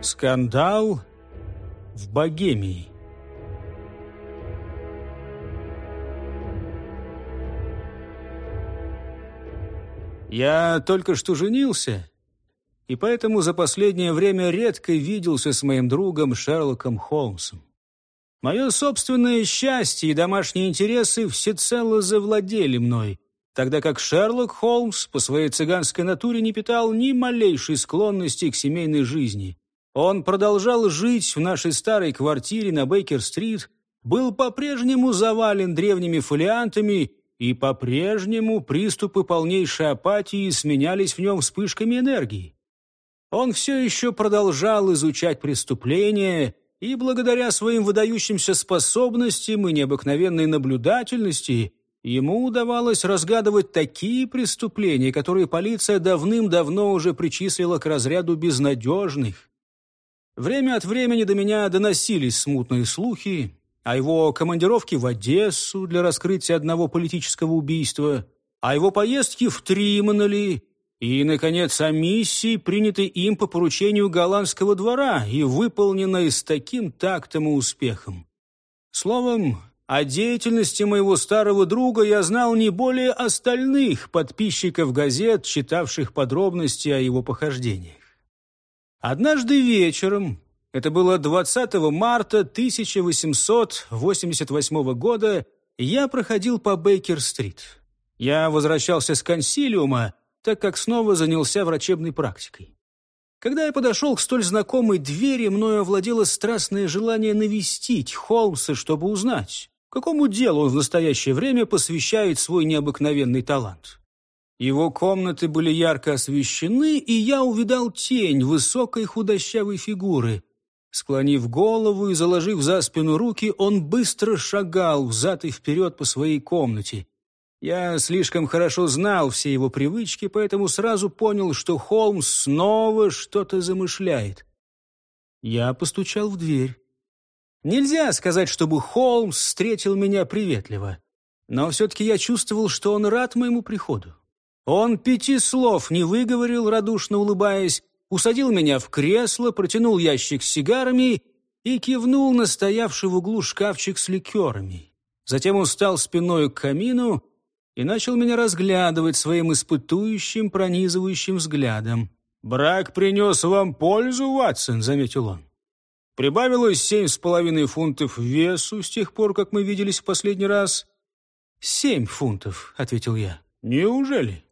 Скандал в Богемии. Я только что женился, и поэтому за последнее время редко виделся с моим другом Шерлоком Холмсом. Мое собственное счастье и домашние интересы всецело завладели мной, тогда как Шерлок Холмс по своей цыганской натуре не питал ни малейшей склонности к семейной жизни. Он продолжал жить в нашей старой квартире на Бейкер-стрит, был по-прежнему завален древними фолиантами, и по-прежнему приступы полнейшей апатии сменялись в нем вспышками энергии. Он все еще продолжал изучать преступления, и благодаря своим выдающимся способностям и необыкновенной наблюдательности ему удавалось разгадывать такие преступления, которые полиция давным-давно уже причислила к разряду безнадежных. Время от времени до меня доносились смутные слухи о его командировке в Одессу для раскрытия одного политического убийства, о его поездке в Тримонали и, наконец, о миссии, принятой им по поручению голландского двора и выполненной с таким тактом и успехом. Словом, о деятельности моего старого друга я знал не более остальных подписчиков газет, читавших подробности о его похождениях. Однажды вечером, это было 20 марта 1888 года, я проходил по Бейкер-стрит. Я возвращался с консилиума, так как снова занялся врачебной практикой. Когда я подошел к столь знакомой двери, мною овладело страстное желание навестить Холмса, чтобы узнать, какому делу он в настоящее время посвящает свой необыкновенный талант. Его комнаты были ярко освещены, и я увидал тень высокой худощавой фигуры. Склонив голову и заложив за спину руки, он быстро шагал взад и вперед по своей комнате. Я слишком хорошо знал все его привычки, поэтому сразу понял, что Холмс снова что-то замышляет. Я постучал в дверь. Нельзя сказать, чтобы Холмс встретил меня приветливо, но все-таки я чувствовал, что он рад моему приходу. Он пяти слов не выговорил, радушно улыбаясь, усадил меня в кресло, протянул ящик с сигарами и кивнул на стоявший в углу шкафчик с ликерами. Затем он стал спиной к камину и начал меня разглядывать своим испытующим, пронизывающим взглядом. «Брак принес вам пользу, Ватсон», — заметил он. «Прибавилось семь с половиной фунтов весу с тех пор, как мы виделись в последний раз». «Семь фунтов», — ответил я. «Неужели?»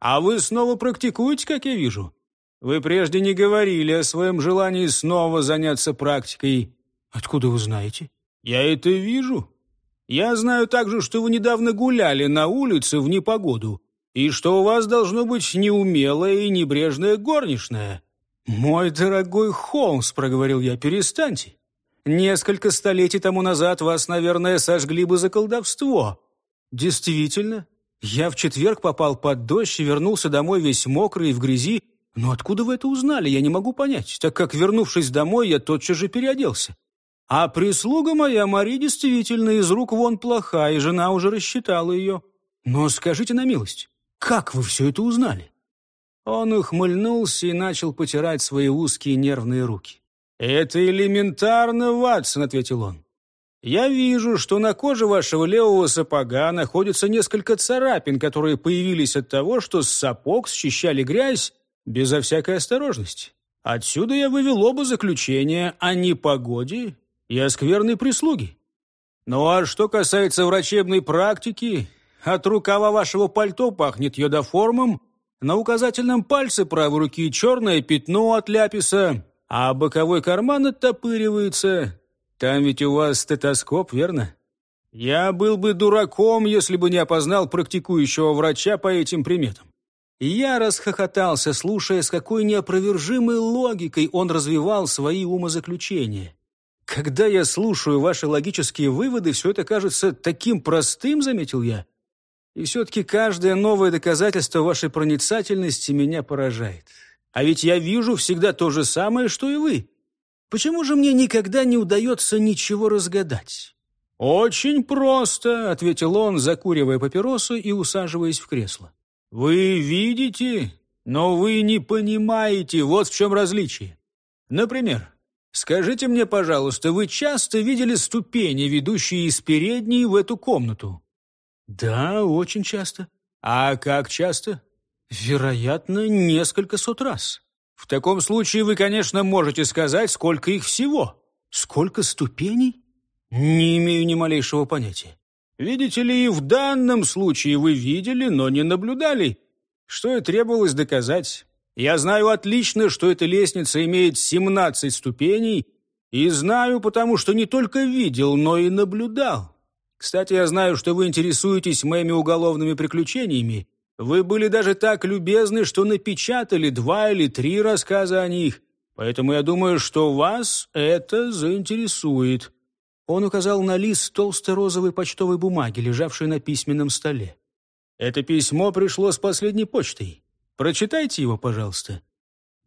А вы снова практикуете, как я вижу? Вы прежде не говорили о своем желании снова заняться практикой. Откуда вы знаете? Я это вижу. Я знаю также, что вы недавно гуляли на улице в непогоду, и что у вас должно быть неумелая и небрежная горничная. Мой дорогой Холмс, проговорил я, перестаньте. Несколько столетий тому назад вас, наверное, сожгли бы за колдовство. Действительно, я в четверг попал под дождь и вернулся домой весь мокрый и в грязи. Но откуда вы это узнали, я не могу понять, так как, вернувшись домой, я тотчас же переоделся. А прислуга моя, Мари, действительно из рук вон плоха, и жена уже рассчитала ее. Но скажите на милость, как вы все это узнали?» Он ухмыльнулся и начал потирать свои узкие нервные руки. «Это элементарно, Ватсон», — ответил он. Я вижу, что на коже вашего левого сапога находится несколько царапин, которые появились от того, что с сапог счищали грязь безо всякой осторожности. Отсюда я вывел оба заключения о непогоде и о скверной прислуге. Ну а что касается врачебной практики, от рукава вашего пальто пахнет йодоформом, на указательном пальце правой руки черное пятно от ляписа, а боковой карман оттопыривается, там ведь у вас стетоскоп, верно? Я был бы дураком, если бы не опознал практикующего врача по этим приметам. Я расхохотался, слушая, с какой неопровержимой логикой он развивал свои умозаключения. Когда я слушаю ваши логические выводы, все это кажется таким простым, заметил я. И все-таки каждое новое доказательство вашей проницательности меня поражает. А ведь я вижу всегда то же самое, что и вы. Почему же мне никогда не удается ничего разгадать?» «Очень просто», — ответил он, закуривая папиросу и усаживаясь в кресло. «Вы видите, но вы не понимаете, вот в чем различие. Например, скажите мне, пожалуйста, вы часто видели ступени, ведущие из передней в эту комнату? Да, очень часто. А как часто? Вероятно, несколько сот раз. В таком случае вы, конечно, можете сказать, сколько их всего. Сколько ступеней? Не имею ни малейшего понятия. Видите ли, в данном случае вы видели, но не наблюдали. Что и требовалось доказать. Я знаю отлично, что эта лестница имеет 17 ступеней, и знаю, потому что не только видел, но и наблюдал. Кстати, я знаю, что вы интересуетесь моими уголовными приключениями. Вы были даже так любезны, что напечатали два или три рассказа о них. Поэтому я думаю, что вас это заинтересует». Он указал на лист толстой розовой почтовой бумаги, лежавшей на письменном столе. «Это письмо пришло с последней почтой. Прочитайте его, пожалуйста».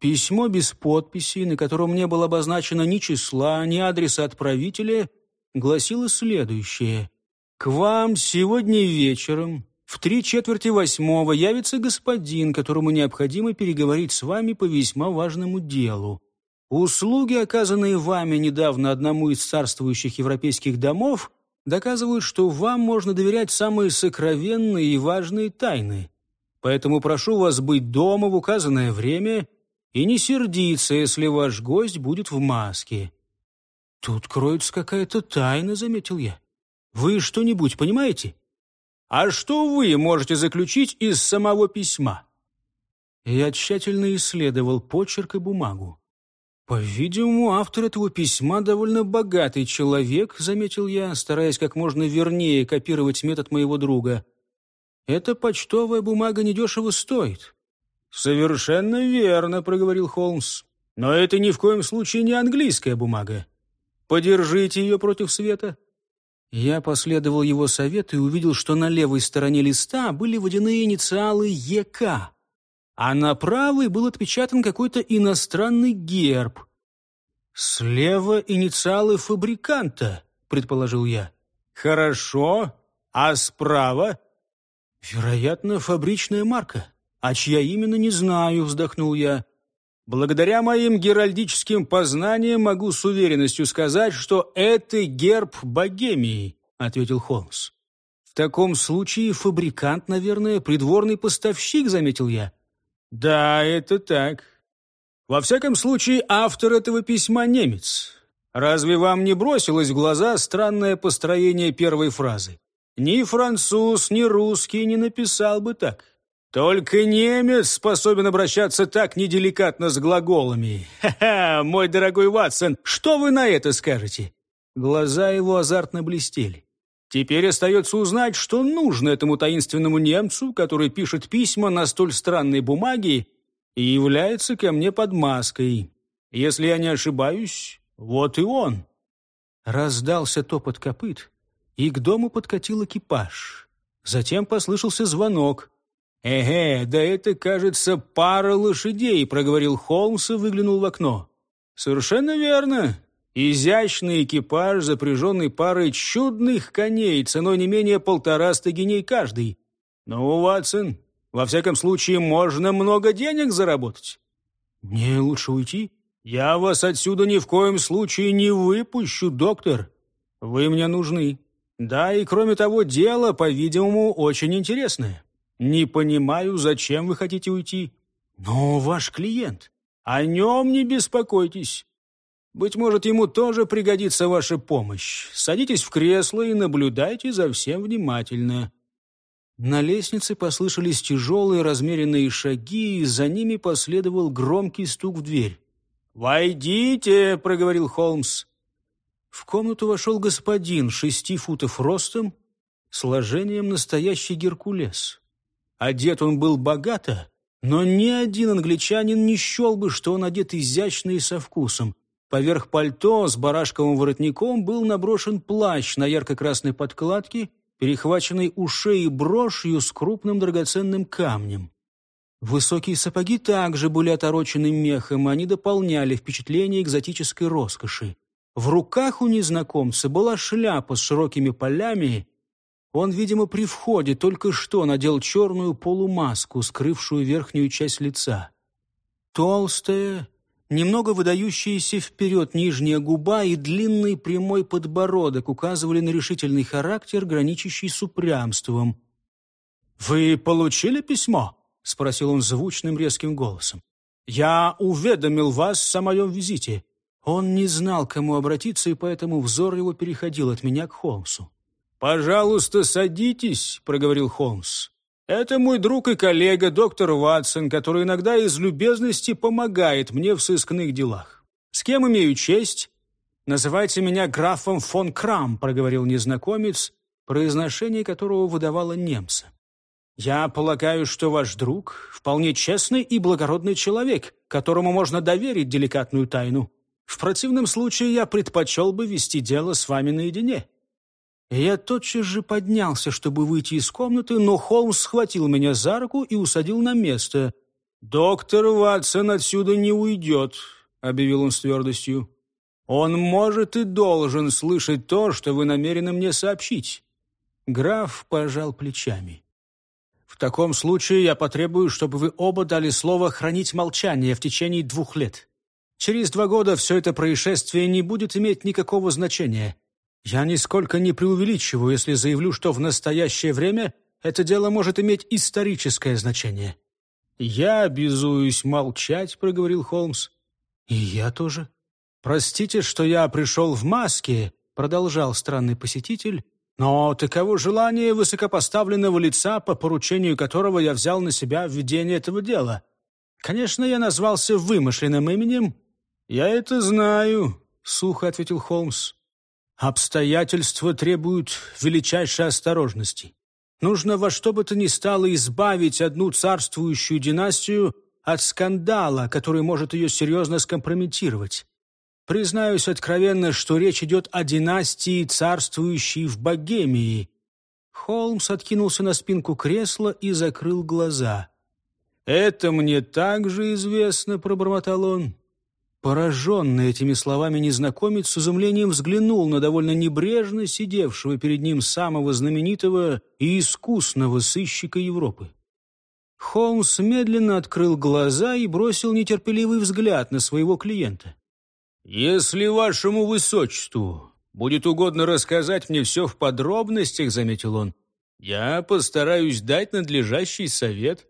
Письмо без подписи, на котором не было обозначено ни числа, ни адреса отправителя, гласило следующее. «К вам сегодня вечером в три четверти восьмого явится господин, которому необходимо переговорить с вами по весьма важному делу. Услуги, оказанные вами недавно одному из царствующих европейских домов, доказывают, что вам можно доверять самые сокровенные и важные тайны. Поэтому прошу вас быть дома в указанное время и не сердиться, если ваш гость будет в маске». «Тут кроется какая-то тайна», — заметил я. Вы что-нибудь понимаете? А что вы можете заключить из самого письма? Я тщательно исследовал почерк и бумагу. «По-видимому, автор этого письма довольно богатый человек», — заметил я, стараясь как можно вернее копировать метод моего друга. «Эта почтовая бумага недешево стоит». «Совершенно верно», — проговорил Холмс. «Но это ни в коем случае не английская бумага. Подержите ее против света». Я последовал его совету и увидел, что на левой стороне листа были водяные инициалы ЕК, а на правой был отпечатан какой-то иностранный герб. «Слева инициалы фабриканта», — предположил я. «Хорошо. А справа?» «Вероятно, фабричная марка. А чья именно, не знаю», — вздохнул я. Благодаря моим геральдическим познаниям могу с уверенностью сказать, что это герб Богемии, ответил Холмс. В таком случае фабрикант, наверное, придворный поставщик, заметил я. Да, это так. Во всяком случае, автор этого письма немец. Разве вам не бросилось в глаза странное построение первой фразы? Ни француз, ни русский не написал бы так. Только немец способен обращаться так неделикатно с глаголами. Ха-ха, мой дорогой Ватсон, что вы на это скажете? Глаза его азартно блестели. Теперь остается узнать, что нужно этому таинственному немцу, который пишет письма на столь странной бумаге и является ко мне под маской. Если я не ошибаюсь, вот и он. Раздался топот копыт, и к дому подкатил экипаж. Затем послышался звонок. «Эге, да это, кажется, пара лошадей», — проговорил Холмс и выглянул в окно. «Совершенно верно. Изящный экипаж, запряженный парой чудных коней, ценой не менее полтораста геней каждый. Ну, Ватсон, во всяком случае, можно много денег заработать». «Мне лучше уйти?» «Я вас отсюда ни в коем случае не выпущу, доктор. Вы мне нужны. Да, и кроме того, дело, по-видимому, очень интересное». «Не понимаю, зачем вы хотите уйти?» «Но ваш клиент. О нем не беспокойтесь. Быть может, ему тоже пригодится ваша помощь. Садитесь в кресло и наблюдайте за всем внимательно». На лестнице послышались тяжелые размеренные шаги, и за ними последовал громкий стук в дверь. «Войдите!» — проговорил Холмс. В комнату вошел господин шести футов ростом, сложением настоящий Геркулес. Одет он был богато, но ни один англичанин не счел бы, что он одет изящно и со вкусом. Поверх пальто с барашковым воротником был наброшен плащ на ярко-красной подкладке, перехваченный ушей и брошью с крупным драгоценным камнем. Высокие сапоги также были оторочены мехом, они дополняли впечатление экзотической роскоши. В руках у незнакомца была шляпа с широкими полями он, видимо, при входе только что надел черную полумаску, скрывшую верхнюю часть лица. Толстое, Немного выдающаяся вперед нижняя губа и длинный прямой подбородок указывали на решительный характер, граничащий с упрямством. «Вы получили письмо?» — спросил он звучным резким голосом. «Я уведомил вас о моем визите». Он не знал, к кому обратиться, и поэтому взор его переходил от меня к Холмсу. «Пожалуйста, садитесь», — проговорил Холмс. «Это мой друг и коллега, доктор Ватсон, который иногда из любезности помогает мне в сыскных делах. С кем имею честь?» «Называйте меня графом фон Крам», — проговорил незнакомец, произношение которого выдавало немца. «Я полагаю, что ваш друг — вполне честный и благородный человек, которому можно доверить деликатную тайну. В противном случае я предпочел бы вести дело с вами наедине». Я тотчас же поднялся, чтобы выйти из комнаты, но Холмс схватил меня за руку и усадил на место. «Доктор Ватсон отсюда не уйдет», — объявил он с твердостью. «Он может и должен слышать то, что вы намерены мне сообщить». Граф пожал плечами. «В таком случае я потребую, чтобы вы оба дали слово хранить молчание в течение двух лет. Через два года все это происшествие не будет иметь никакого значения. Я нисколько не преувеличиваю, если заявлю, что в настоящее время это дело может иметь историческое значение». «Я обязуюсь молчать», — проговорил Холмс. «И я тоже». «Простите, что я пришел в маске», — продолжал странный посетитель, «но таково желание высокопоставленного лица, по поручению которого я взял на себя введение этого дела. Конечно, я назвался вымышленным именем». «Я это знаю», — сухо ответил Холмс. Обстоятельства требуют величайшей осторожности. Нужно во что бы то ни стало избавить одну царствующую династию от скандала, который может ее серьезно скомпрометировать. Признаюсь откровенно, что речь идет о династии, царствующей в Богемии. Холмс откинулся на спинку кресла и закрыл глаза. «Это мне также известно», — пробормотал он. Пораженный этими словами незнакомец с изумлением взглянул на довольно небрежно сидевшего перед ним самого знаменитого и искусного сыщика Европы. Холмс медленно открыл глаза и бросил нетерпеливый взгляд на своего клиента. «Если вашему высочеству будет угодно рассказать мне все в подробностях, — заметил он, — я постараюсь дать надлежащий совет».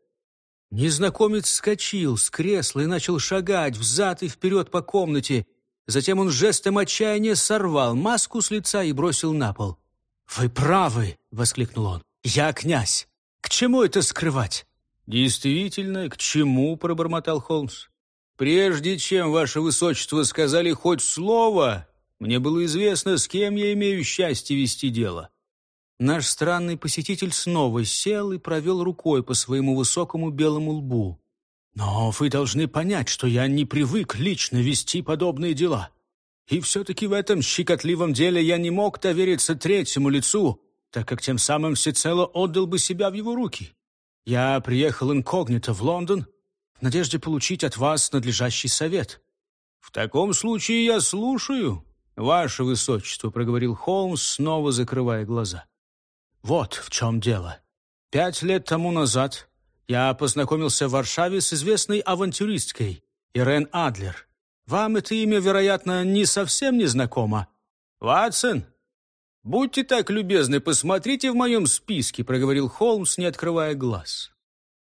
Незнакомец вскочил с кресла и начал шагать взад и вперед по комнате. Затем он жестом отчаяния сорвал маску с лица и бросил на пол. «Вы правы!» — воскликнул он. «Я князь! К чему это скрывать?» «Действительно, к чему?» — пробормотал Холмс. «Прежде чем ваше высочество сказали хоть слово, мне было известно, с кем я имею счастье вести дело. Наш странный посетитель снова сел и провел рукой по своему высокому белому лбу. «Но вы должны понять, что я не привык лично вести подобные дела. И все-таки в этом щекотливом деле я не мог довериться третьему лицу, так как тем самым всецело отдал бы себя в его руки. Я приехал инкогнито в Лондон в надежде получить от вас надлежащий совет». «В таком случае я слушаю, ваше высочество», — проговорил Холмс, снова закрывая глаза. Вот в чем дело. Пять лет тому назад я познакомился в Варшаве с известной авантюристкой Ирен Адлер. Вам это имя, вероятно, не совсем не знакомо. Ватсон, будьте так любезны, посмотрите в моем списке, проговорил Холмс, не открывая глаз.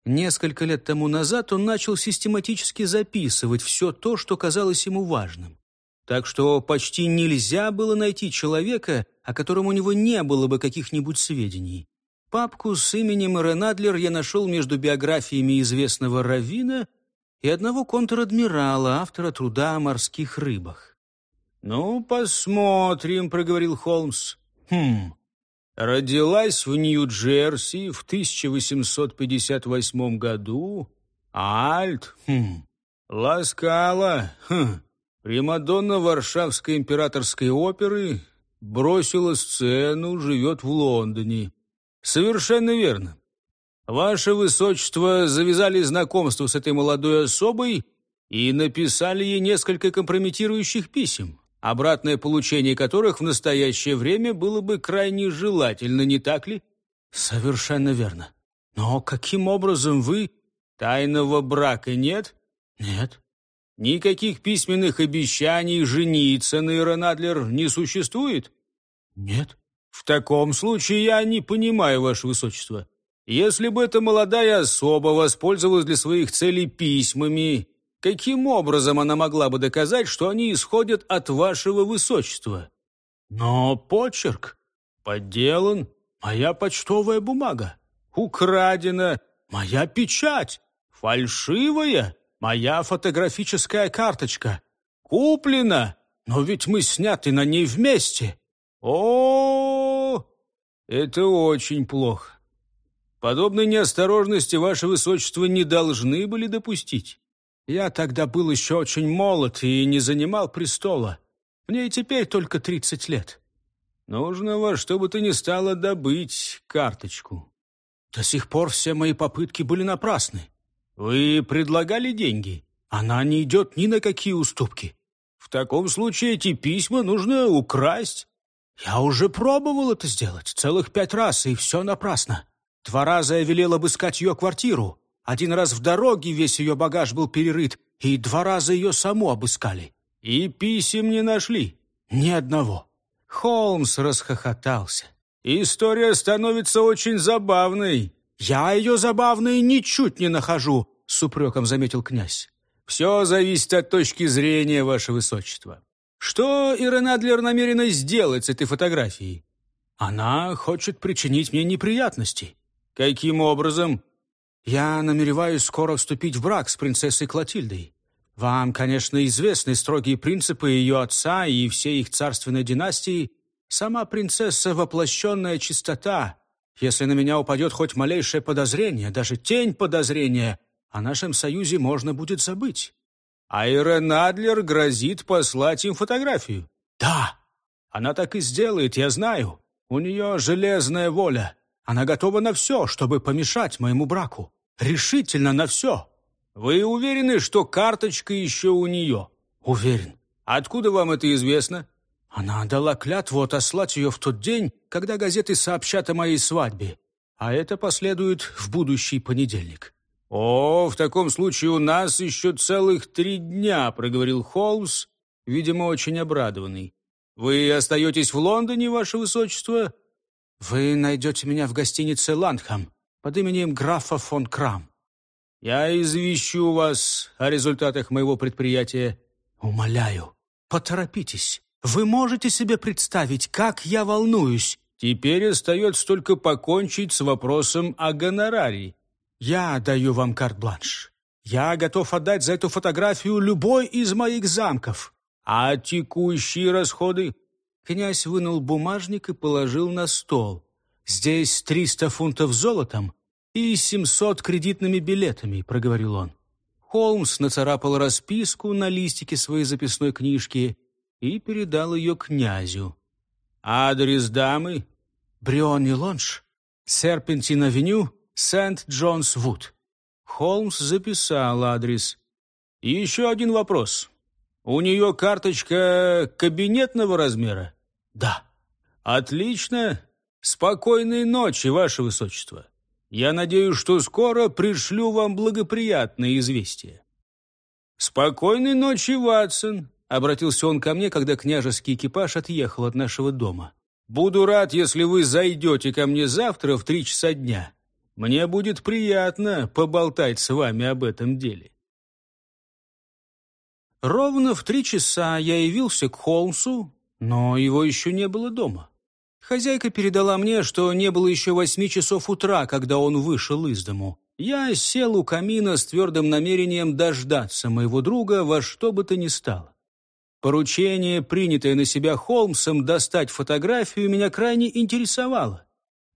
Несколько лет тому назад он начал систематически записывать все то, что казалось ему важным так что почти нельзя было найти человека, о котором у него не было бы каких-нибудь сведений. Папку с именем Ренадлер я нашел между биографиями известного раввина и одного контр-адмирала, автора труда о морских рыбах. «Ну, посмотрим», — проговорил Холмс. «Хм, родилась в Нью-Джерси в 1858 году. Альт, хм, ласкала, хм, Примадонна Варшавской императорской оперы бросила сцену, живет в Лондоне. Совершенно верно. Ваше Высочество завязали знакомство с этой молодой особой и написали ей несколько компрометирующих писем, обратное получение которых в настоящее время было бы крайне желательно, не так ли? Совершенно верно. Но каким образом вы... Тайного брака нет? Нет. Никаких письменных обещаний жениться на Иронадлер не существует? Нет. В таком случае я не понимаю, Ваше Высочество. Если бы эта молодая особа воспользовалась для своих целей письмами, каким образом она могла бы доказать, что они исходят от Вашего Высочества? Но почерк подделан, моя почтовая бумага, украдена, моя печать, фальшивая, моя фотографическая карточка, куплена, но ведь мы сняты на ней вместе. О, это очень плохо. Подобной неосторожности, Ваше Высочество, не должны были допустить. Я тогда был еще очень молод и не занимал престола. Мне и теперь только тридцать лет. Нужно во что бы то ни стало добыть карточку. До сих пор все мои попытки были напрасны. Вы предлагали деньги? Она не идет ни на какие уступки. В таком случае эти письма нужно украсть. Я уже пробовал это сделать целых пять раз, и все напрасно. Два раза я велел обыскать ее квартиру. Один раз в дороге весь ее багаж был перерыт, и два раза ее саму обыскали. И писем не нашли? Ни одного. Холмс расхохотался. История становится очень забавной. Я ее забавной ничуть не нахожу, с упреком заметил князь. Все зависит от точки зрения, ваше высочество. Что Иренадлер намерена сделать с этой фотографией? Она хочет причинить мне неприятности. Каким образом? Я намереваюсь скоро вступить в брак с принцессой Клотильдой. Вам, конечно, известны строгие принципы ее отца и всей их царственной династии. Сама принцесса — воплощенная чистота. Если на меня упадет хоть малейшее подозрение, даже тень подозрения, о нашем союзе можно будет забыть. А Ирен Адлер грозит послать им фотографию. Да, она так и сделает, я знаю. У нее железная воля. Она готова на все, чтобы помешать моему браку. Решительно на все. Вы уверены, что карточка еще у нее? Уверен. Откуда вам это известно? Она дала клятву отослать ее в тот день, когда газеты сообщат о моей свадьбе. А это последует в будущий понедельник. «О, в таком случае у нас еще целых три дня», — проговорил Холмс, видимо, очень обрадованный. «Вы остаетесь в Лондоне, ваше высочество?» Вы найдете меня в гостинице «Ландхам» под именем графа фон Крам. Я извещу вас о результатах моего предприятия. Умоляю, поторопитесь. Вы можете себе представить, как я волнуюсь. Теперь остается только покончить с вопросом о гонораре. Я даю вам карт-бланш. Я готов отдать за эту фотографию любой из моих замков. А текущие расходы? Князь вынул бумажник и положил на стол. «Здесь триста фунтов золотом и семьсот кредитными билетами», — проговорил он. Холмс нацарапал расписку на листике своей записной книжки и передал ее князю. «Адрес дамы?» «Бриони Лонж, Серпентин-авеню, Сент-Джонс-Вуд». Холмс записал адрес. «И еще один вопрос. У нее карточка кабинетного размера? Да. Отлично. Спокойной ночи, Ваше Высочество. Я надеюсь, что скоро пришлю вам благоприятные известия. Спокойной ночи, Ватсон, обратился он ко мне, когда княжеский экипаж отъехал от нашего дома. Буду рад, если вы зайдете ко мне завтра в три часа дня. Мне будет приятно поболтать с вами об этом деле. Ровно в три часа я явился к Холмсу, но его еще не было дома. Хозяйка передала мне, что не было еще восьми часов утра, когда он вышел из дому. Я сел у камина с твердым намерением дождаться моего друга во что бы то ни стало. Поручение, принятое на себя Холмсом достать фотографию, меня крайне интересовало.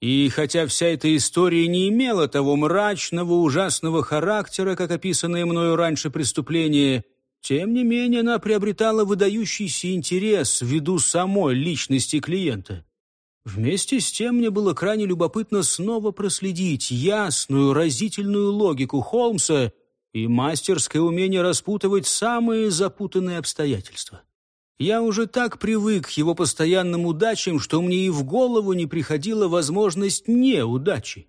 И хотя вся эта история не имела того мрачного, ужасного характера, как описанное мною раньше преступление, тем не менее, она приобретала выдающийся интерес ввиду самой личности клиента. Вместе с тем мне было крайне любопытно снова проследить ясную, разительную логику Холмса и мастерское умение распутывать самые запутанные обстоятельства. Я уже так привык к его постоянным удачам, что мне и в голову не приходила возможность неудачи.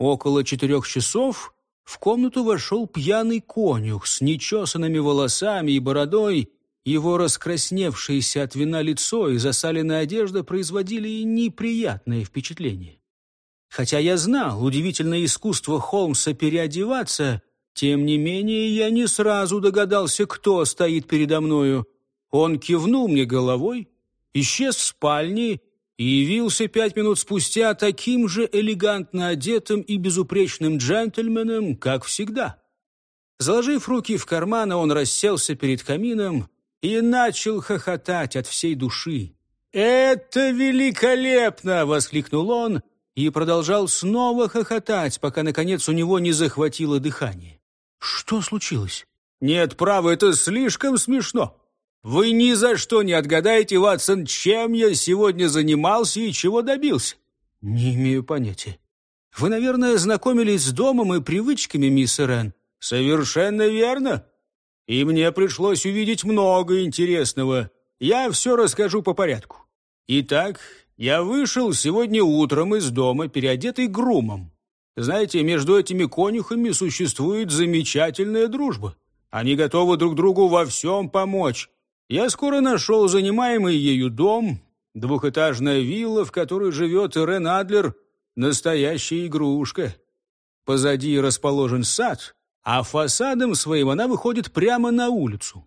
Около четырех часов в комнату вошел пьяный конюх с нечесанными волосами и бородой. Его раскрасневшееся от вина лицо и засаленная одежда производили неприятное впечатление. Хотя я знал удивительное искусство Холмса переодеваться, тем не менее я не сразу догадался, кто стоит передо мною. Он кивнул мне головой, исчез в спальне и явился пять минут спустя таким же элегантно одетым и безупречным джентльменом, как всегда. Заложив руки в карманы, он расселся перед камином и начал хохотать от всей души. «Это великолепно!» — воскликнул он и продолжал снова хохотать, пока, наконец, у него не захватило дыхание. «Что случилось?» «Нет, право, это слишком смешно. Вы ни за что не отгадаете, Ватсон, чем я сегодня занимался и чего добился. Не имею понятия. Вы, наверное, знакомились с домом и привычками, мисс Рен. Совершенно верно. И мне пришлось увидеть много интересного. Я все расскажу по порядку. Итак, я вышел сегодня утром из дома, переодетый грумом. Знаете, между этими конюхами существует замечательная дружба. Они готовы друг другу во всем помочь. Я скоро нашел занимаемый ею дом, двухэтажная вилла, в которой живет Ирен Адлер, настоящая игрушка. Позади расположен сад, а фасадом своим она выходит прямо на улицу.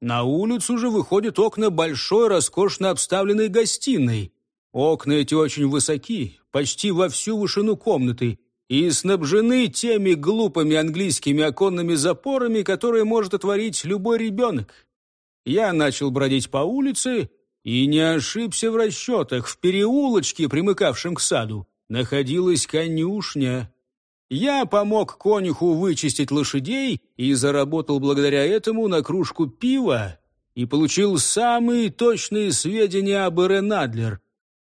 На улицу же выходят окна большой, роскошно обставленной гостиной. Окна эти очень высоки, почти во всю вышину комнаты, и снабжены теми глупыми английскими оконными запорами, которые может отворить любой ребенок. Я начал бродить по улице и не ошибся в расчетах. В переулочке, примыкавшем к саду, находилась конюшня. Я помог конюху вычистить лошадей и заработал благодаря этому на кружку пива и получил самые точные сведения об Ирен Адлер.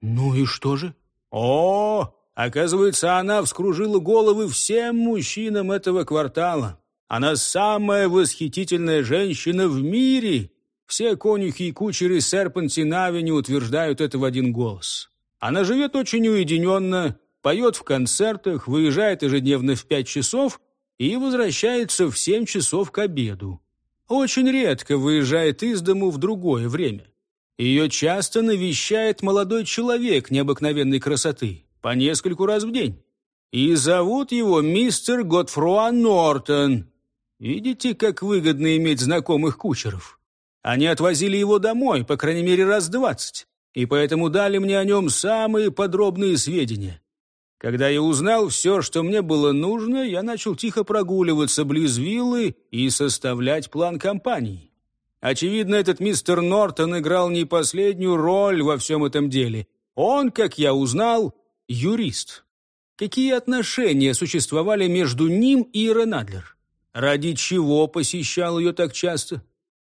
Ну и что же? О, оказывается, она вскружила головы всем мужчинам этого квартала. Она самая восхитительная женщина в мире, все конюхи и кучеры Серпантин-Авени утверждают это в один голос. Она живет очень уединенно, поет в концертах, выезжает ежедневно в пять часов и возвращается в семь часов к обеду. Очень редко выезжает из дому в другое время. Ее часто навещает молодой человек необыкновенной красоты, по нескольку раз в день. И зовут его мистер Готфруа Нортон. Видите, как выгодно иметь знакомых кучеров? Они отвозили его домой, по крайней мере, раз двадцать, и поэтому дали мне о нем самые подробные сведения. Когда я узнал все, что мне было нужно, я начал тихо прогуливаться близ виллы и составлять план компании. Очевидно, этот мистер Нортон играл не последнюю роль во всем этом деле. Он, как я узнал, юрист. Какие отношения существовали между ним и Ренадлер? Ради чего посещал ее так часто?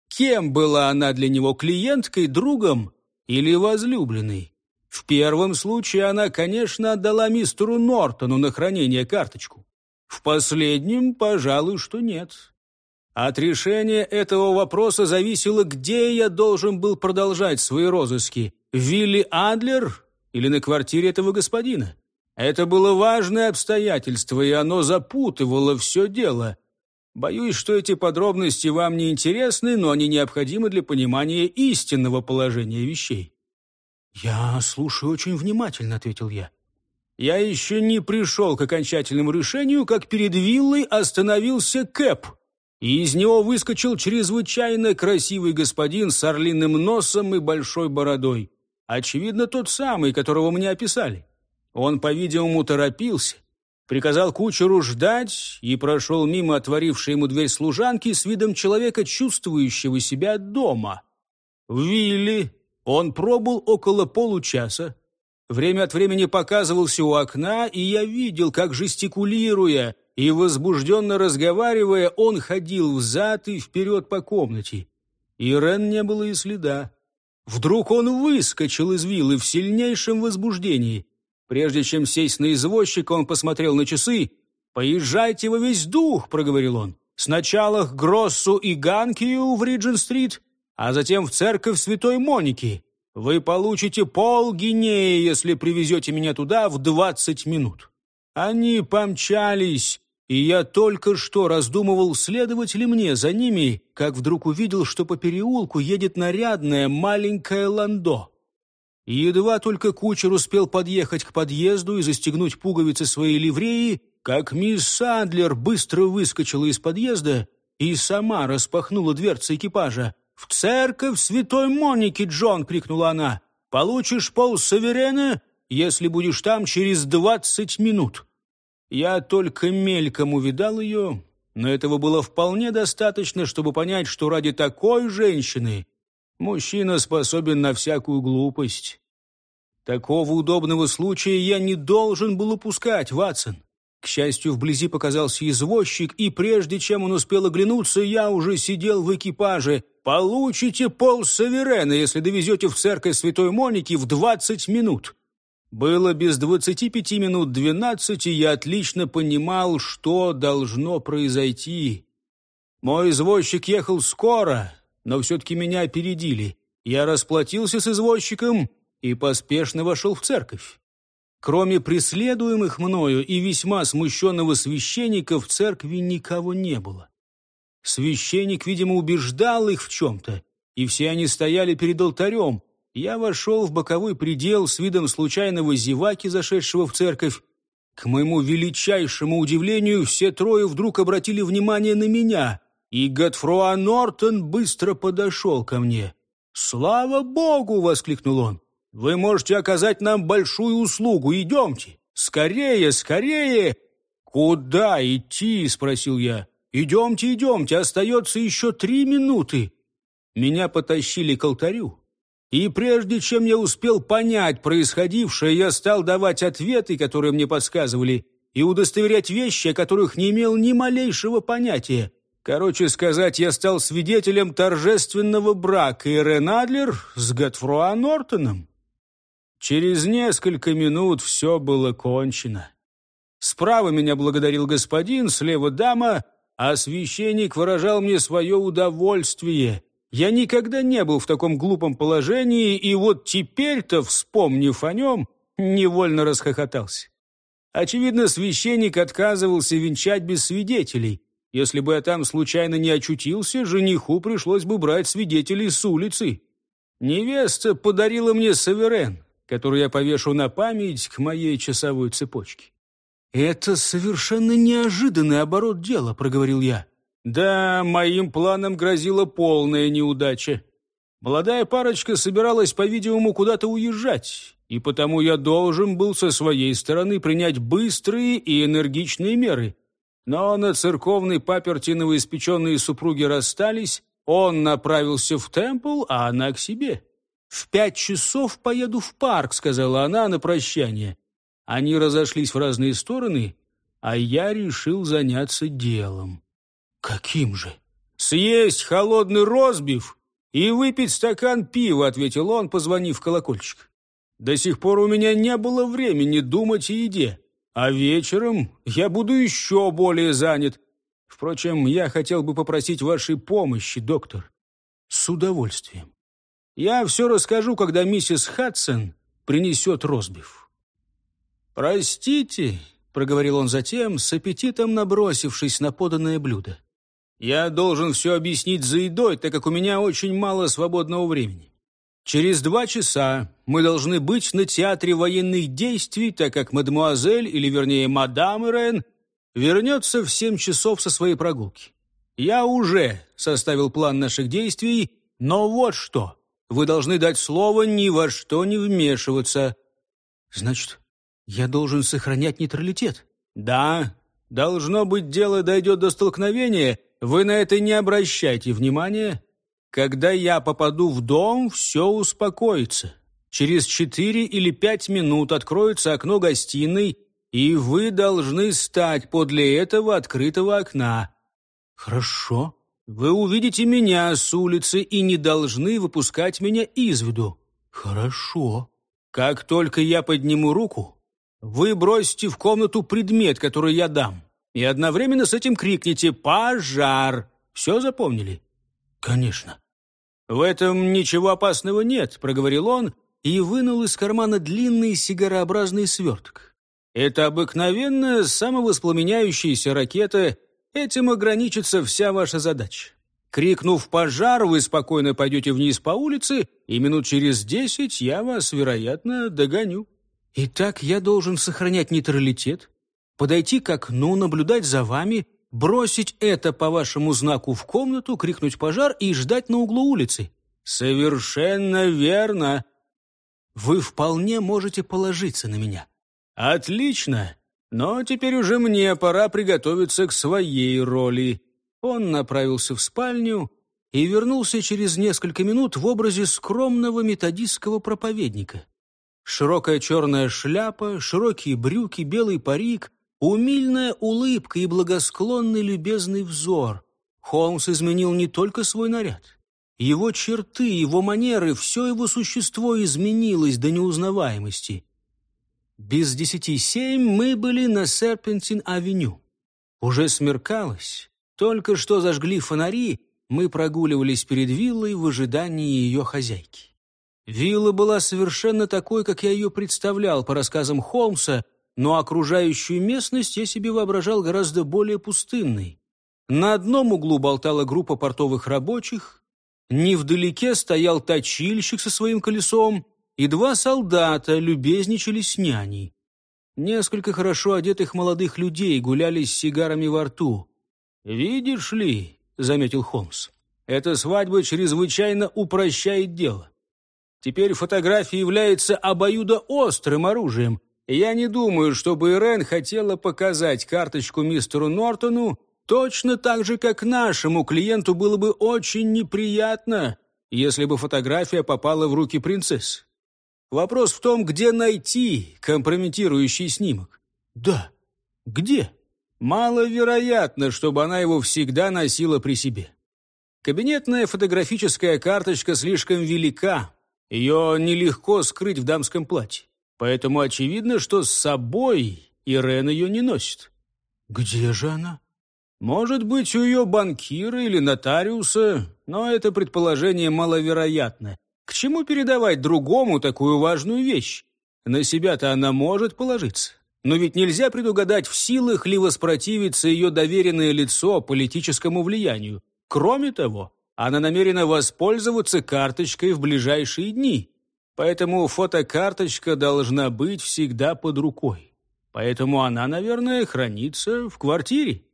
Кем была она для него, клиенткой, другом или возлюбленной? В первом случае она, конечно, отдала мистеру Нортону на хранение карточку. В последнем, пожалуй, что нет. От решения этого вопроса зависело, где я должен был продолжать свои розыски. В вилле Адлер или на квартире этого господина? Это было важное обстоятельство, и оно запутывало все дело. Боюсь, что эти подробности вам не интересны, но они необходимы для понимания истинного положения вещей». «Я слушаю очень внимательно», — ответил я. «Я еще не пришел к окончательному решению, как перед виллой остановился Кэп, и из него выскочил чрезвычайно красивый господин с орлиным носом и большой бородой. Очевидно, тот самый, которого мне описали. Он, по-видимому, торопился» приказал кучеру ждать и прошел мимо отворившей ему дверь служанки с видом человека, чувствующего себя дома. В вилле он пробыл около получаса. Время от времени показывался у окна, и я видел, как, жестикулируя и возбужденно разговаривая, он ходил взад и вперед по комнате. Ирен не было и следа. Вдруг он выскочил из виллы в сильнейшем возбуждении. Прежде чем сесть на извозчика, он посмотрел на часы. «Поезжайте во весь дух», — проговорил он. «Сначала к Гроссу и Ганкию в Риджин-стрит, а затем в церковь Святой Моники. Вы получите полгинеи, если привезете меня туда в двадцать минут». Они помчались, и я только что раздумывал, следовать ли мне за ними, как вдруг увидел, что по переулку едет нарядное маленькое ландо. Едва только кучер успел подъехать к подъезду и застегнуть пуговицы своей ливреи, как мисс Садлер быстро выскочила из подъезда и сама распахнула дверцы экипажа. «В церковь святой Моники, Джон!» — крикнула она. «Получишь пол саверена, если будешь там через двадцать минут». Я только мельком увидал ее, но этого было вполне достаточно, чтобы понять, что ради такой женщины мужчина способен на всякую глупость. Такого удобного случая я не должен был упускать, Ватсон. К счастью, вблизи показался извозчик, и прежде чем он успел оглянуться, я уже сидел в экипаже. «Получите пол Саверена, если довезете в церковь Святой Моники в двадцать минут». Было без двадцати пяти минут двенадцать, и я отлично понимал, что должно произойти. Мой извозчик ехал скоро, но все-таки меня опередили. Я расплатился с извозчиком и поспешно вошел в церковь. Кроме преследуемых мною и весьма смущенного священника, в церкви никого не было. Священник, видимо, убеждал их в чем-то, и все они стояли перед алтарем, я вошел в боковой предел с видом случайного зеваки, зашедшего в церковь. К моему величайшему удивлению, все трое вдруг обратили внимание на меня, и Готфруа Нортон быстро подошел ко мне. «Слава Богу!» — воскликнул он. «Вы можете оказать нам большую услугу. Идемте! Скорее, скорее!» «Куда идти?» — спросил я. «Идемте, идемте, остается еще три минуты». Меня потащили к алтарю. И прежде чем я успел понять происходившее, я стал давать ответы, которые мне подсказывали, и удостоверять вещи, о которых не имел ни малейшего понятия. Короче сказать, я стал свидетелем торжественного брака Ирен Адлер с Готфруа Нортоном. Через несколько минут все было кончено. Справа меня благодарил господин, слева дама, а священник выражал мне свое удовольствие — я никогда не был в таком глупом положении, и вот теперь-то, вспомнив о нем, невольно расхохотался. Очевидно, священник отказывался венчать без свидетелей. Если бы я там случайно не очутился, жениху пришлось бы брать свидетелей с улицы. Невеста подарила мне саверен, который я повешу на память к моей часовой цепочке. «Это совершенно неожиданный оборот дела», — проговорил я. Да, моим планам грозила полная неудача. Молодая парочка собиралась, по-видимому, куда-то уезжать, и потому я должен был со своей стороны принять быстрые и энергичные меры. Но на церковной паперти новоиспеченные супруги расстались, он направился в темпл, а она к себе. «В пять часов поеду в парк», — сказала она на прощание. Они разошлись в разные стороны, а я решил заняться делом. «Каким же?» «Съесть холодный розбив и выпить стакан пива», — ответил он, позвонив в колокольчик. «До сих пор у меня не было времени думать о еде, а вечером я буду еще более занят. Впрочем, я хотел бы попросить вашей помощи, доктор». «С удовольствием. Я все расскажу, когда миссис Хадсон принесет розбив». «Простите», — проговорил он затем, с аппетитом набросившись на поданное блюдо. Я должен все объяснить за едой, так как у меня очень мало свободного времени. Через два часа мы должны быть на театре военных действий, так как мадемуазель, или вернее мадам Ирен, вернется в семь часов со своей прогулки. Я уже составил план наших действий, но вот что. Вы должны дать слово ни во что не вмешиваться. Значит, я должен сохранять нейтралитет? Да, должно быть, дело дойдет до столкновения — вы на это не обращайте внимания. Когда я попаду в дом, все успокоится. Через четыре или пять минут откроется окно гостиной, и вы должны стать подле этого открытого окна. Хорошо. Вы увидите меня с улицы и не должны выпускать меня из виду. Хорошо. Как только я подниму руку, вы бросите в комнату предмет, который я дам и одновременно с этим крикните «Пожар!». Все запомнили? Конечно. В этом ничего опасного нет, проговорил он и вынул из кармана длинный сигарообразный сверток. Это обыкновенная самовоспламеняющаяся ракета. Этим ограничится вся ваша задача. Крикнув «пожар», вы спокойно пойдете вниз по улице, и минут через десять я вас, вероятно, догоню. Итак, я должен сохранять нейтралитет, подойти к окну, наблюдать за вами, бросить это по вашему знаку в комнату, крикнуть «пожар» и ждать на углу улицы. Совершенно верно. Вы вполне можете положиться на меня. Отлично. Но теперь уже мне пора приготовиться к своей роли. Он направился в спальню и вернулся через несколько минут в образе скромного методистского проповедника. Широкая черная шляпа, широкие брюки, белый парик, умильная улыбка и благосклонный любезный взор. Холмс изменил не только свой наряд. Его черты, его манеры, все его существо изменилось до неузнаваемости. Без десяти семь мы были на Серпентин-авеню. Уже смеркалось, только что зажгли фонари, мы прогуливались перед виллой в ожидании ее хозяйки. Вилла была совершенно такой, как я ее представлял по рассказам Холмса, но окружающую местность я себе воображал гораздо более пустынной. На одном углу болтала группа портовых рабочих, невдалеке стоял точильщик со своим колесом, и два солдата любезничали с няней. Несколько хорошо одетых молодых людей гуляли с сигарами во рту. «Видишь ли», — заметил Холмс, — «эта свадьба чрезвычайно упрощает дело. Теперь фотография является обоюдоострым оружием. Я не думаю, чтобы Ирен хотела показать карточку мистеру Нортону точно так же, как нашему клиенту было бы очень неприятно, если бы фотография попала в руки принцессы. Вопрос в том, где найти компрометирующий снимок. Да, где? Маловероятно, чтобы она его всегда носила при себе. Кабинетная фотографическая карточка слишком велика. Ее нелегко скрыть в дамском платье. Поэтому очевидно, что с собой Ирен ее не носит. Где же она? Может быть, у ее банкира или нотариуса, но это предположение маловероятно. К чему передавать другому такую важную вещь? На себя-то она может положиться. Но ведь нельзя предугадать, в силах ли воспротивиться ее доверенное лицо политическому влиянию. Кроме того, она намерена воспользоваться карточкой в ближайшие дни. Поэтому фотокарточка должна быть всегда под рукой. Поэтому она, наверное, хранится в квартире.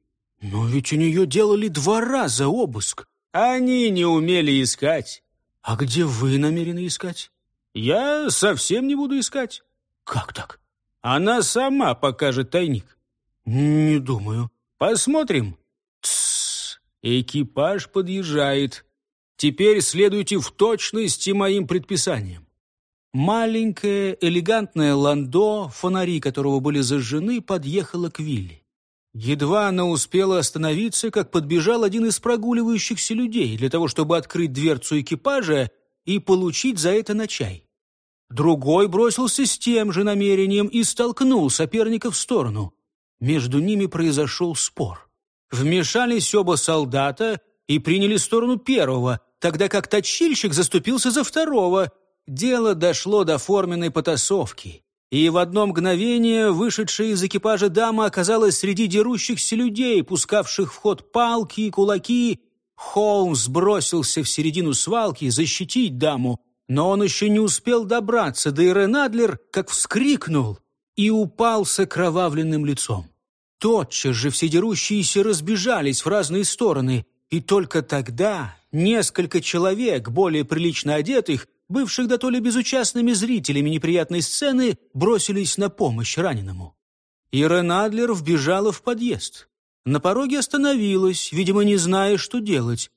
Но ведь у нее делали два раза обыск. Они не умели искать. А где вы намерены искать? Я совсем не буду искать. Как так? Она сама покажет тайник. Не думаю. Посмотрим. Тссс. Экипаж подъезжает. Теперь следуйте в точности моим предписаниям. Маленькое, элегантное ландо, фонари которого были зажжены, подъехало к вилле. Едва она успела остановиться, как подбежал один из прогуливающихся людей для того, чтобы открыть дверцу экипажа и получить за это на чай. Другой бросился с тем же намерением и столкнул соперника в сторону. Между ними произошел спор. Вмешались оба солдата и приняли сторону первого, тогда как точильщик заступился за второго. Дело дошло до форменной потасовки. И в одно мгновение вышедшая из экипажа дама оказалась среди дерущихся людей, пускавших в ход палки и кулаки. Холмс бросился в середину свалки защитить даму, но он еще не успел добраться до Ирен Адлер, как вскрикнул и упал с окровавленным лицом. Тотчас же все дерущиеся разбежались в разные стороны, и только тогда несколько человек, более прилично одетых, бывших до то ли безучастными зрителями неприятной сцены, бросились на помощь раненому. Ирен Адлер вбежала в подъезд. На пороге остановилась, видимо, не зная, что делать.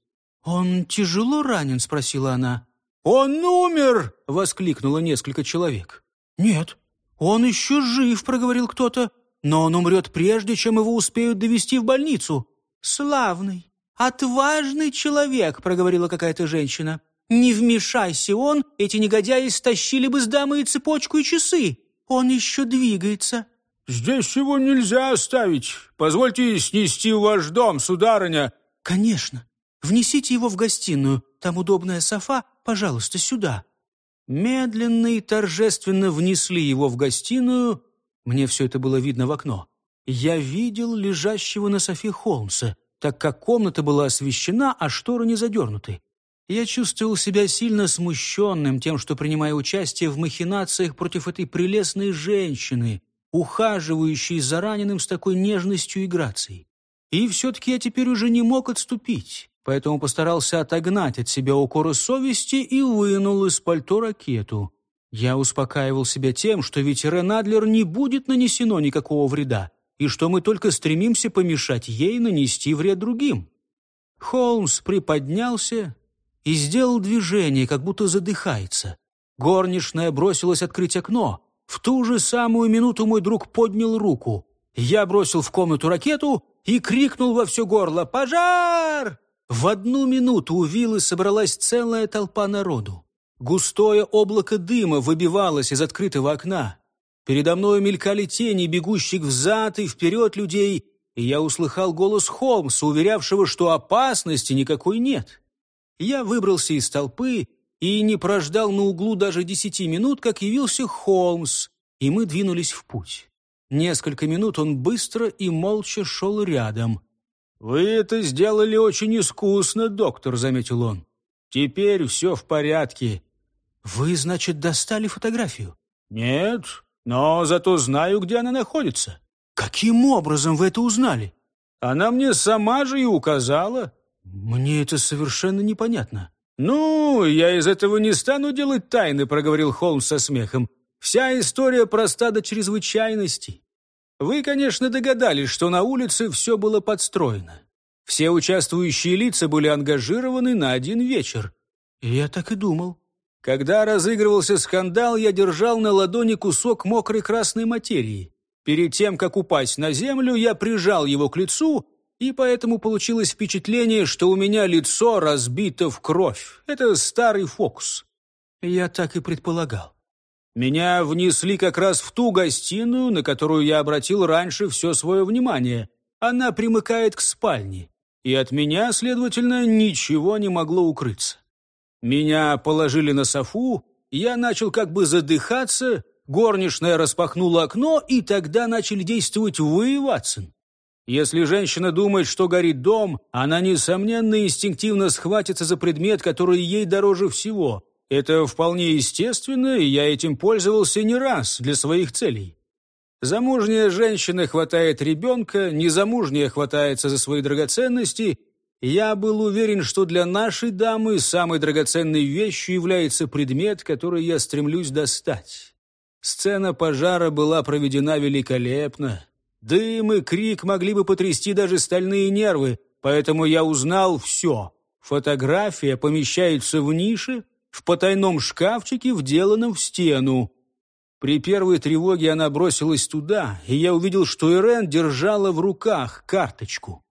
«Он тяжело ранен?» — спросила она. «Он умер!» — воскликнуло несколько человек. «Нет, он еще жив», — проговорил кто-то. «Но он умрет прежде, чем его успеют довести в больницу». «Славный, отважный человек», — проговорила какая-то женщина. «Не вмешайся он, эти негодяи стащили бы с дамы и цепочку, и часы. Он еще двигается». «Здесь его нельзя оставить. Позвольте снести ваш дом, сударыня». «Конечно. Внесите его в гостиную. Там удобная софа. Пожалуйста, сюда». Медленно и торжественно внесли его в гостиную, Мне все это было видно в окно. Я видел лежащего на софе Холмса, так как комната была освещена, а шторы не задернуты. Я чувствовал себя сильно смущенным тем, что принимаю участие в махинациях против этой прелестной женщины, ухаживающей за раненым с такой нежностью и грацией. И все-таки я теперь уже не мог отступить, поэтому постарался отогнать от себя укоры совести и вынул из пальто ракету. Я успокаивал себя тем, что ведь Ренадлер не будет нанесено никакого вреда, и что мы только стремимся помешать ей нанести вред другим. Холмс приподнялся и сделал движение, как будто задыхается. Горничная бросилась открыть окно. В ту же самую минуту мой друг поднял руку. Я бросил в комнату ракету и крикнул во все горло «Пожар!». В одну минуту у виллы собралась целая толпа народу. Густое облако дыма выбивалось из открытого окна. Передо мной мелькали тени бегущих взад и вперед людей, и я услыхал голос Холмса, уверявшего, что опасности никакой нет. Я выбрался из толпы и не прождал на углу даже десяти минут, как явился Холмс, и мы двинулись в путь. Несколько минут он быстро и молча шел рядом. «Вы это сделали очень искусно, доктор», — заметил он. «Теперь все в порядке. «Вы, значит, достали фотографию?» «Нет, но зато знаю, где она находится». «Каким образом вы это узнали?» «Она мне сама же и указала». «Мне это совершенно непонятно». «Ну, я из этого не стану делать тайны», — проговорил Холмс со смехом. «Вся история проста до чрезвычайности. Вы, конечно, догадались, что на улице все было подстроено. Все участвующие лица были ангажированы на один вечер. Я так и думал. Когда разыгрывался скандал, я держал на ладони кусок мокрой красной материи. Перед тем, как упасть на землю, я прижал его к лицу, и поэтому получилось впечатление, что у меня лицо разбито в кровь. Это старый фокус. Я так и предполагал. Меня внесли как раз в ту гостиную, на которую я обратил раньше все свое внимание. Она примыкает к спальне, и от меня, следовательно, ничего не могло укрыться. Меня положили на софу, я начал как бы задыхаться, горничная распахнула окно, и тогда начали действовать вы, Ватсон. Если женщина думает, что горит дом, она, несомненно, инстинктивно схватится за предмет, который ей дороже всего. Это вполне естественно, и я этим пользовался не раз для своих целей. Замужняя женщина хватает ребенка, незамужняя хватается за свои драгоценности – я был уверен, что для нашей дамы самой драгоценной вещью является предмет, который я стремлюсь достать. Сцена пожара была проведена великолепно. Дым и крик могли бы потрясти даже стальные нервы, поэтому я узнал все. Фотография помещается в нише, в потайном шкафчике, вделанном в стену. При первой тревоге она бросилась туда, и я увидел, что Ирен держала в руках карточку.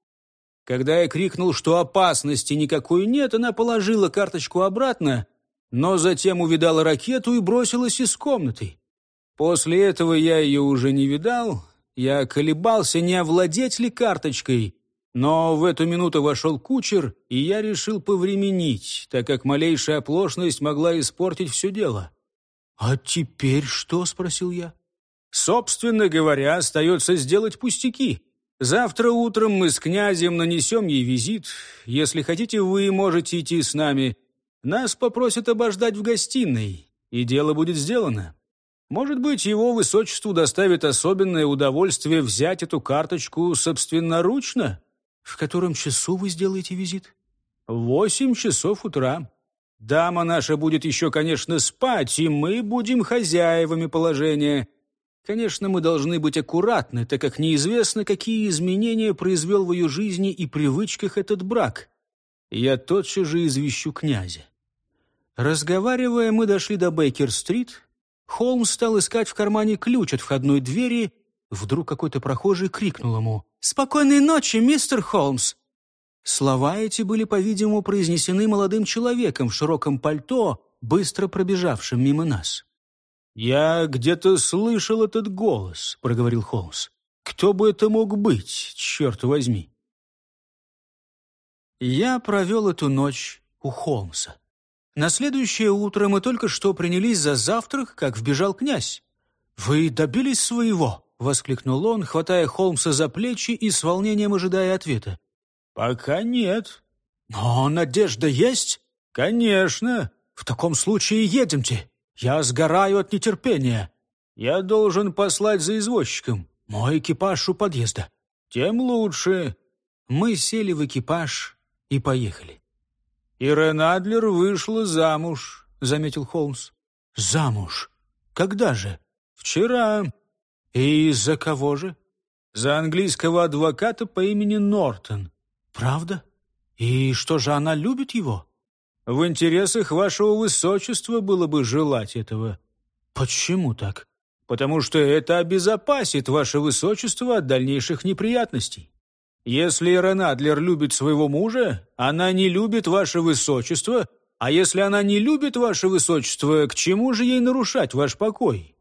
Когда я крикнул, что опасности никакой нет, она положила карточку обратно, но затем увидала ракету и бросилась из комнаты. После этого я ее уже не видал. Я колебался, не овладеть ли карточкой, но в эту минуту вошел кучер, и я решил повременить, так как малейшая оплошность могла испортить все дело. «А теперь что?» — спросил я. «Собственно говоря, остается сделать пустяки». Завтра утром мы с князем нанесем ей визит. Если хотите, вы можете идти с нами. Нас попросят обождать в гостиной, и дело будет сделано. Может быть, его высочеству доставит особенное удовольствие взять эту карточку собственноручно? В котором часу вы сделаете визит? восемь часов утра. Дама наша будет еще, конечно, спать, и мы будем хозяевами положения. Конечно, мы должны быть аккуратны, так как неизвестно, какие изменения произвел в ее жизни и привычках этот брак. Я тотчас же извещу князя. Разговаривая, мы дошли до Бейкер-стрит. Холмс стал искать в кармане ключ от входной двери. Вдруг какой-то прохожий крикнул ему «Спокойной ночи, мистер Холмс!» Слова эти были, по-видимому, произнесены молодым человеком в широком пальто, быстро пробежавшим мимо нас. «Я где-то слышал этот голос», — проговорил Холмс. «Кто бы это мог быть, черт возьми?» Я провел эту ночь у Холмса. На следующее утро мы только что принялись за завтрак, как вбежал князь. «Вы добились своего?» — воскликнул он, хватая Холмса за плечи и с волнением ожидая ответа. «Пока нет». «Но надежда есть?» «Конечно». «В таком случае едемте. Я сгораю от нетерпения». «Я должен послать за извозчиком. Мой экипаж у подъезда». «Тем лучше». Мы сели в экипаж и поехали. «Ирен Адлер вышла замуж», — заметил Холмс. «Замуж? Когда же?» «Вчера». «И за кого же?» «За английского адвоката по имени Нортон». «Правда? И что же, она любит его?» «В интересах вашего высочества было бы желать этого». «Почему так?» «Потому что это обезопасит ваше высочество от дальнейших неприятностей. Если Ирен Адлер любит своего мужа, она не любит ваше высочество, а если она не любит ваше высочество, к чему же ей нарушать ваш покой?»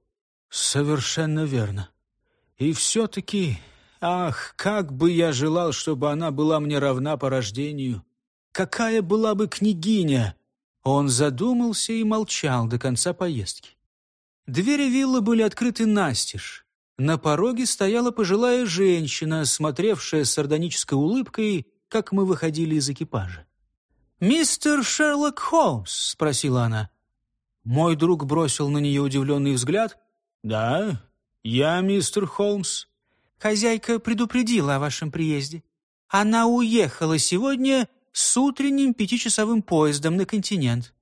«Совершенно верно. И все-таки, ах, как бы я желал, чтобы она была мне равна по рождению. Какая была бы княгиня!» Он задумался и молчал до конца поездки. Двери виллы были открыты настежь. На пороге стояла пожилая женщина, смотревшая с сардонической улыбкой, как мы выходили из экипажа. «Мистер Шерлок Холмс?» — спросила она. Мой друг бросил на нее удивленный взгляд. «Да, я мистер Холмс». «Хозяйка предупредила о вашем приезде. Она уехала сегодня с утренним пятичасовым поездом на континент».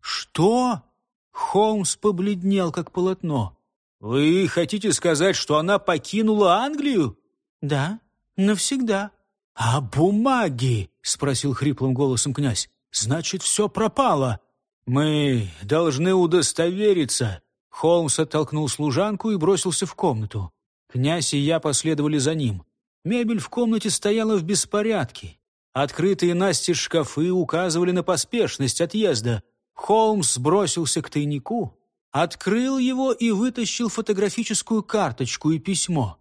«Что?» Холмс побледнел, как полотно. «Вы хотите сказать, что она покинула Англию?» «Да, навсегда». «А бумаги?» — спросил хриплым голосом князь. «Значит, все пропало. Мы должны удостовериться». Холмс оттолкнул служанку и бросился в комнату. Князь и я последовали за ним. Мебель в комнате стояла в беспорядке. Открытые настежь шкафы указывали на поспешность отъезда. Холмс бросился к тайнику, открыл его и вытащил фотографическую карточку и письмо.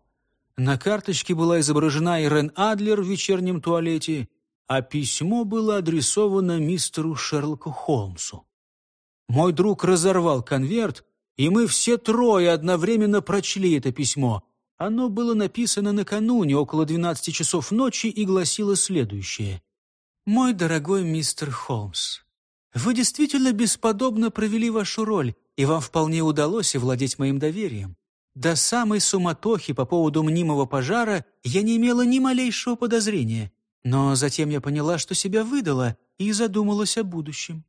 На карточке была изображена Ирен Адлер в вечернем туалете, а письмо было адресовано мистеру Шерлоку Холмсу. Мой друг разорвал конверт, и мы все трое одновременно прочли это письмо. Оно было написано накануне, около двенадцати часов ночи, и гласило следующее. «Мой дорогой мистер Холмс, вы действительно бесподобно провели вашу роль, и вам вполне удалось овладеть моим доверием. До самой суматохи по поводу мнимого пожара я не имела ни малейшего подозрения, но затем я поняла, что себя выдала и задумалась о будущем.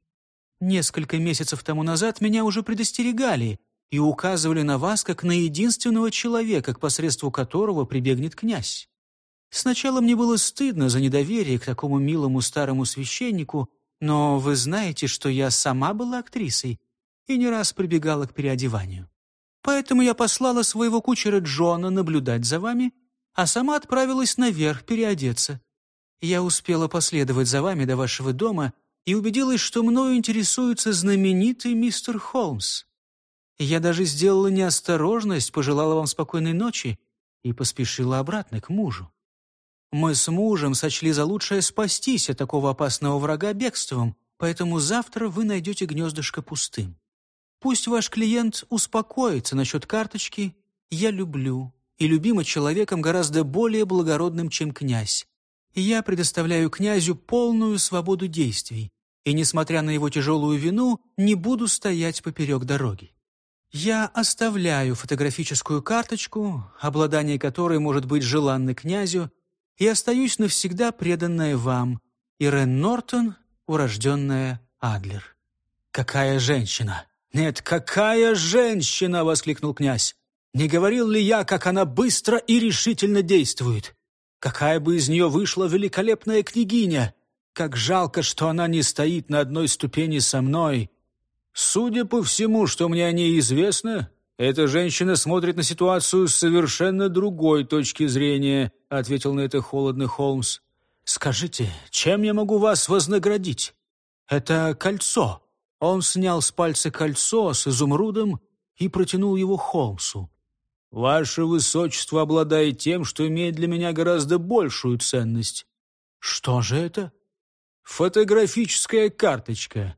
Несколько месяцев тому назад меня уже предостерегали и указывали на вас как на единственного человека, к посредству которого прибегнет князь. Сначала мне было стыдно за недоверие к такому милому старому священнику, но вы знаете, что я сама была актрисой и не раз прибегала к переодеванию. Поэтому я послала своего кучера Джона наблюдать за вами, а сама отправилась наверх переодеться. Я успела последовать за вами до вашего дома и убедилась, что мною интересуется знаменитый мистер Холмс. Я даже сделала неосторожность, пожелала вам спокойной ночи и поспешила обратно к мужу. Мы с мужем сочли за лучшее спастись от такого опасного врага бегством, поэтому завтра вы найдете гнездышко пустым. Пусть ваш клиент успокоится насчет карточки «Я люблю» и любима человеком гораздо более благородным, чем князь. я предоставляю князю полную свободу действий, и, несмотря на его тяжелую вину, не буду стоять поперек дороги. Я оставляю фотографическую карточку, обладание которой может быть желанно князю, и остаюсь навсегда преданная вам, Ирен Нортон, урожденная Адлер. Какая женщина! «Нет, какая женщина!» — воскликнул князь. «Не говорил ли я, как она быстро и решительно действует? Какая бы из нее вышла великолепная княгиня! Как жалко, что она не стоит на одной ступени со мной! Судя по всему, что мне о ней известно, эта женщина смотрит на ситуацию с совершенно другой точки зрения», — ответил на это холодный Холмс. «Скажите, чем я могу вас вознаградить? Это кольцо». Он снял с пальца кольцо с изумрудом и протянул его Холмсу. «Ваше Высочество обладает тем, что имеет для меня гораздо большую ценность». «Что же это?» «Фотографическая карточка».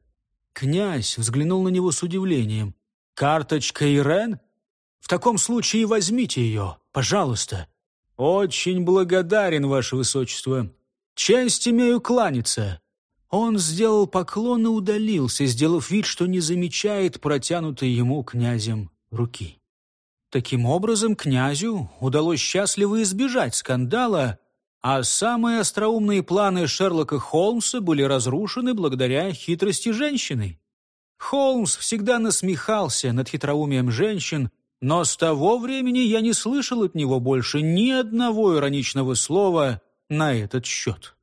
Князь взглянул на него с удивлением. «Карточка Ирен?» В таком случае возьмите ее, пожалуйста». «Очень благодарен, ваше высочество. Честь имею кланяться». Он сделал поклон и удалился, сделав вид, что не замечает протянутой ему князем руки. Таким образом, князю удалось счастливо избежать скандала, а самые остроумные планы Шерлока Холмса были разрушены благодаря хитрости женщины. Холмс всегда насмехался над хитроумием женщин, но с того времени я не слышал от него больше ни одного ироничного слова на этот счет.